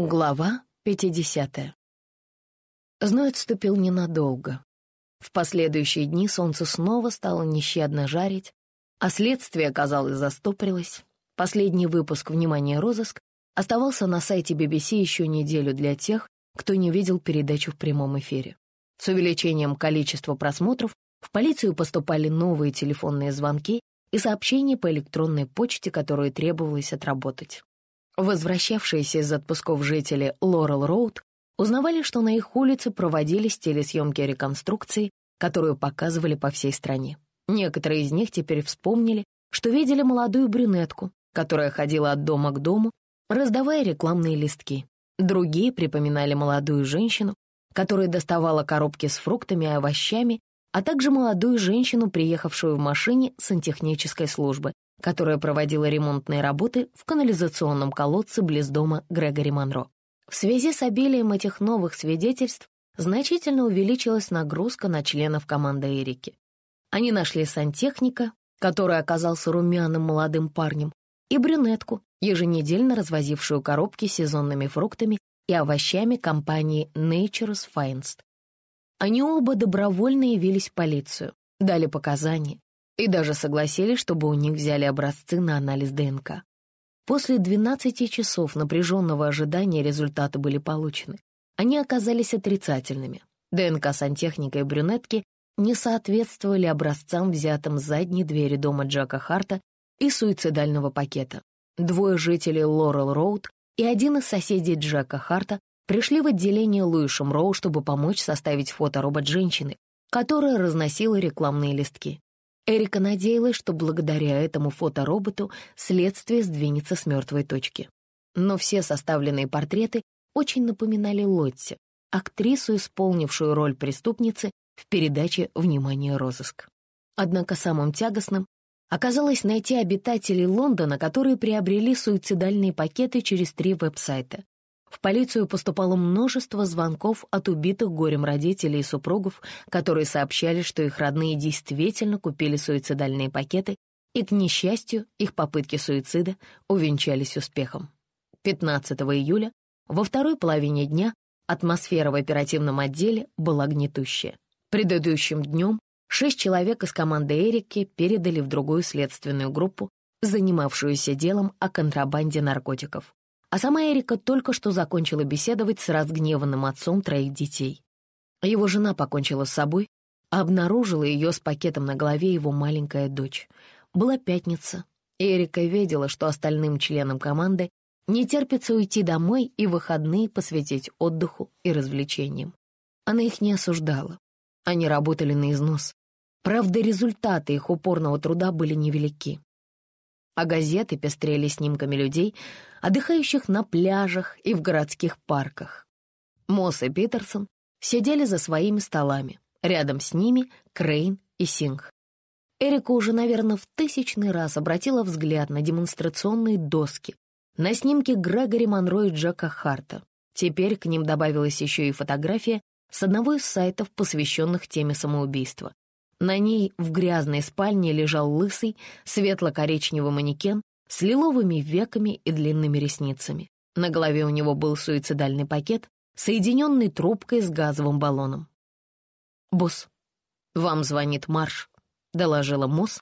Глава 50. Зной отступил ненадолго. В последующие дни солнце снова стало нещадно жарить, а следствие, казалось, застопорилось. Последний выпуск «Внимание, розыск» оставался на сайте BBC еще неделю для тех, кто не видел передачу в прямом эфире. С увеличением количества просмотров в полицию поступали новые телефонные звонки и сообщения по электронной почте, которые требовалось отработать. Возвращавшиеся из отпусков жители Лорел-Роуд узнавали, что на их улице проводились телесъемки реконструкции, которую показывали по всей стране. Некоторые из них теперь вспомнили, что видели молодую брюнетку, которая ходила от дома к дому, раздавая рекламные листки. Другие припоминали молодую женщину, которая доставала коробки с фруктами и овощами, а также молодую женщину, приехавшую в машине сантехнической службы, которая проводила ремонтные работы в канализационном колодце близ дома Грегори Монро. В связи с обилием этих новых свидетельств значительно увеличилась нагрузка на членов команды Эрики. Они нашли сантехника, который оказался румяным молодым парнем, и брюнетку, еженедельно развозившую коробки с сезонными фруктами и овощами компании Nature's Finest. Они оба добровольно явились в полицию, дали показания, и даже согласились, чтобы у них взяли образцы на анализ ДНК. После 12 часов напряженного ожидания результаты были получены. Они оказались отрицательными. ДНК сантехника и брюнетки не соответствовали образцам, взятым с задней двери дома Джека Харта и суицидального пакета. Двое жителей Лорел-Роуд и один из соседей Джека Харта пришли в отделение Луишем Роу, чтобы помочь составить фоторобот женщины, которая разносила рекламные листки. Эрика надеялась, что благодаря этому фотороботу следствие сдвинется с мертвой точки. Но все составленные портреты очень напоминали Лотти, актрису, исполнившую роль преступницы в передаче «Внимание, розыск». Однако самым тягостным оказалось найти обитателей Лондона, которые приобрели суицидальные пакеты через три веб-сайта в полицию поступало множество звонков от убитых горем родителей и супругов, которые сообщали, что их родные действительно купили суицидальные пакеты, и, к несчастью, их попытки суицида увенчались успехом. 15 июля, во второй половине дня, атмосфера в оперативном отделе была гнетущая. Предыдущим днем шесть человек из команды Эрики передали в другую следственную группу, занимавшуюся делом о контрабанде наркотиков а сама Эрика только что закончила беседовать с разгневанным отцом троих детей. Его жена покончила с собой, а обнаружила ее с пакетом на голове его маленькая дочь. Была пятница, Эрика видела, что остальным членам команды не терпится уйти домой и выходные посвятить отдыху и развлечениям. Она их не осуждала. Они работали на износ. Правда, результаты их упорного труда были невелики а газеты пестрели снимками людей, отдыхающих на пляжах и в городских парках. Мосс и Питерсон сидели за своими столами, рядом с ними Крейн и Сингх. Эрика уже, наверное, в тысячный раз обратила взгляд на демонстрационные доски, на снимки Грегори Монро и Джека Харта. Теперь к ним добавилась еще и фотография с одного из сайтов, посвященных теме самоубийства. На ней в грязной спальне лежал лысый, светло-коричневый манекен с лиловыми веками и длинными ресницами. На голове у него был суицидальный пакет, соединенный трубкой с газовым баллоном. «Босс, вам звонит Марш», — доложила Мосс,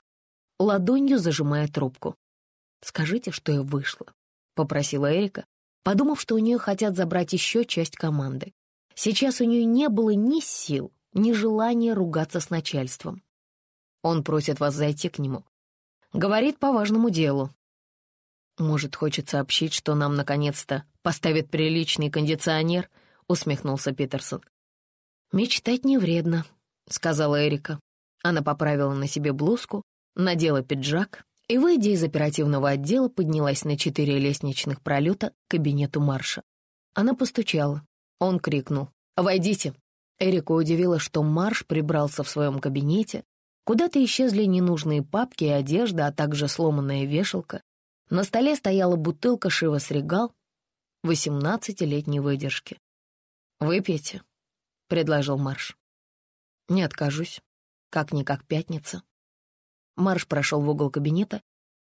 ладонью зажимая трубку. «Скажите, что я вышла», — попросила Эрика, подумав, что у нее хотят забрать еще часть команды. Сейчас у нее не было ни сил, нежелание ругаться с начальством. Он просит вас зайти к нему. Говорит по важному делу. Может, хочет сообщить, что нам наконец-то поставят приличный кондиционер, усмехнулся Питерсон. Мечтать не вредно, сказала Эрика. Она поправила на себе блузку, надела пиджак и, выйдя из оперативного отдела, поднялась на четыре лестничных пролета к кабинету Марша. Она постучала. Он крикнул «Войдите!» Эрика удивила, что Марш прибрался в своем кабинете. Куда-то исчезли ненужные папки и одежда, а также сломанная вешалка. На столе стояла бутылка Шивас Регал восемнадцатилетней выдержки. «Выпейте», — предложил Марш. «Не откажусь. Как-никак пятница». Марш прошел в угол кабинета.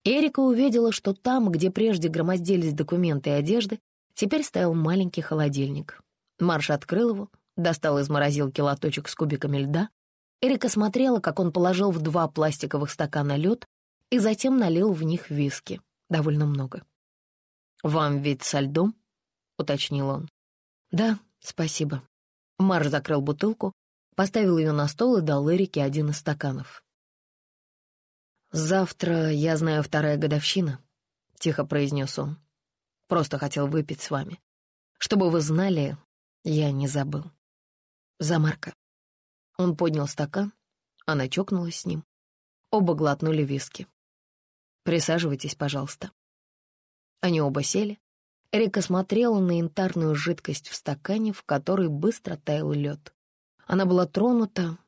Эрика увидела, что там, где прежде громоздились документы и одежды, теперь стоял маленький холодильник. Марш открыл его, достал из морозилки лоточек с кубиками льда. Эрика смотрела, как он положил в два пластиковых стакана лед и затем налил в них виски. Довольно много. «Вам ведь со льдом?» — уточнил он. «Да, спасибо». Марш закрыл бутылку, поставил ее на стол и дал Эрике один из стаканов. «Завтра, я знаю, вторая годовщина», — тихо произнес он. «Просто хотел выпить с вами. Чтобы вы знали, я не забыл. За Марка». Он поднял стакан, она чокнулась с ним. Оба глотнули виски. «Присаживайтесь, пожалуйста». Они оба сели. Эрика смотрела на янтарную жидкость в стакане, в которой быстро таял лед. Она была тронута,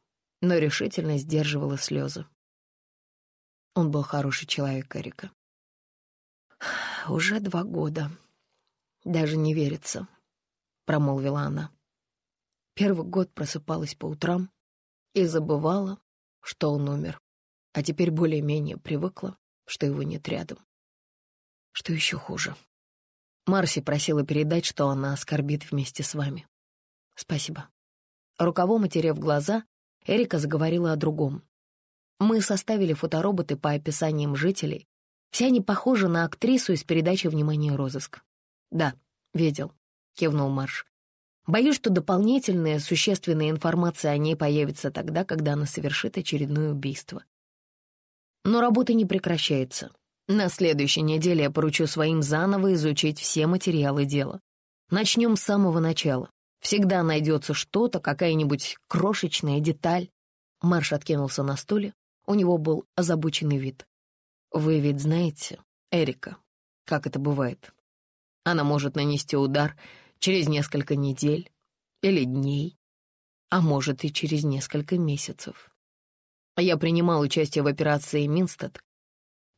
но решительно сдерживала слезы. Он был хороший человек, Эрика. «Уже два года. Даже не верится», — промолвила она. Первый год просыпалась по утрам и забывала, что он умер, а теперь более-менее привыкла, что его нет рядом. Что еще хуже? Марси просила передать, что она оскорбит вместе с вами. Спасибо. Рукавом отерев глаза, Эрика заговорила о другом. Мы составили фотороботы по описаниям жителей. Все они похожи на актрису из передачи «Внимание, розыск». «Да, видел», — кивнул Марш. «Боюсь, что дополнительная существенная информация о ней появится тогда, когда она совершит очередное убийство. Но работа не прекращается. На следующей неделе я поручу своим заново изучить все материалы дела. Начнем с самого начала. Всегда найдется что-то, какая-нибудь крошечная деталь. Марш откинулся на стуле, у него был озабоченный вид. «Вы ведь знаете, Эрика, как это бывает. Она может нанести удар через несколько недель или дней, а может и через несколько месяцев. Я принимал участие в операции «Минстед».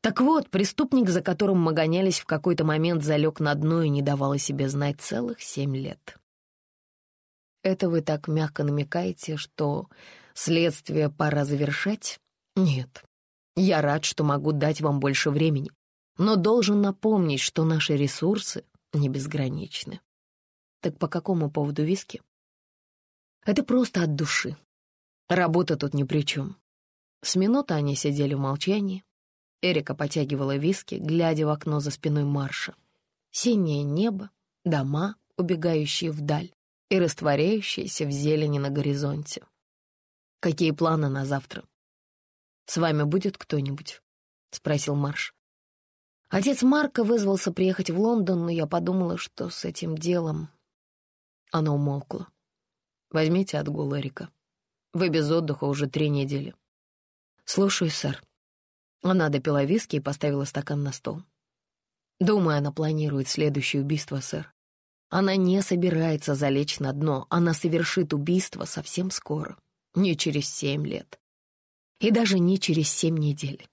Так вот, преступник, за которым мы гонялись, в какой-то момент залег на дно и не давал о себе знать целых семь лет. Это вы так мягко намекаете, что следствие пора завершать? Нет, я рад, что могу дать вам больше времени, но должен напомнить, что наши ресурсы не безграничны. Так по какому поводу виски? Это просто от души. Работа тут ни при чем. С минуты они сидели в молчании. Эрика потягивала виски, глядя в окно за спиной Марша. Синее небо, дома, убегающие вдаль и растворяющиеся в зелени на горизонте. Какие планы на завтра? «С вами будет кто-нибудь?» — спросил Марш. Отец Марка вызвался приехать в Лондон, но я подумала, что с этим делом... Она умолкла. «Возьмите отгул, Эрика. Вы без отдыха уже три недели». «Слушаю, сэр». Она допила виски и поставила стакан на стол. «Думаю, она планирует следующее убийство, сэр. Она не собирается залечь на дно, она совершит убийство совсем скоро, не через семь лет и даже не через семь недель.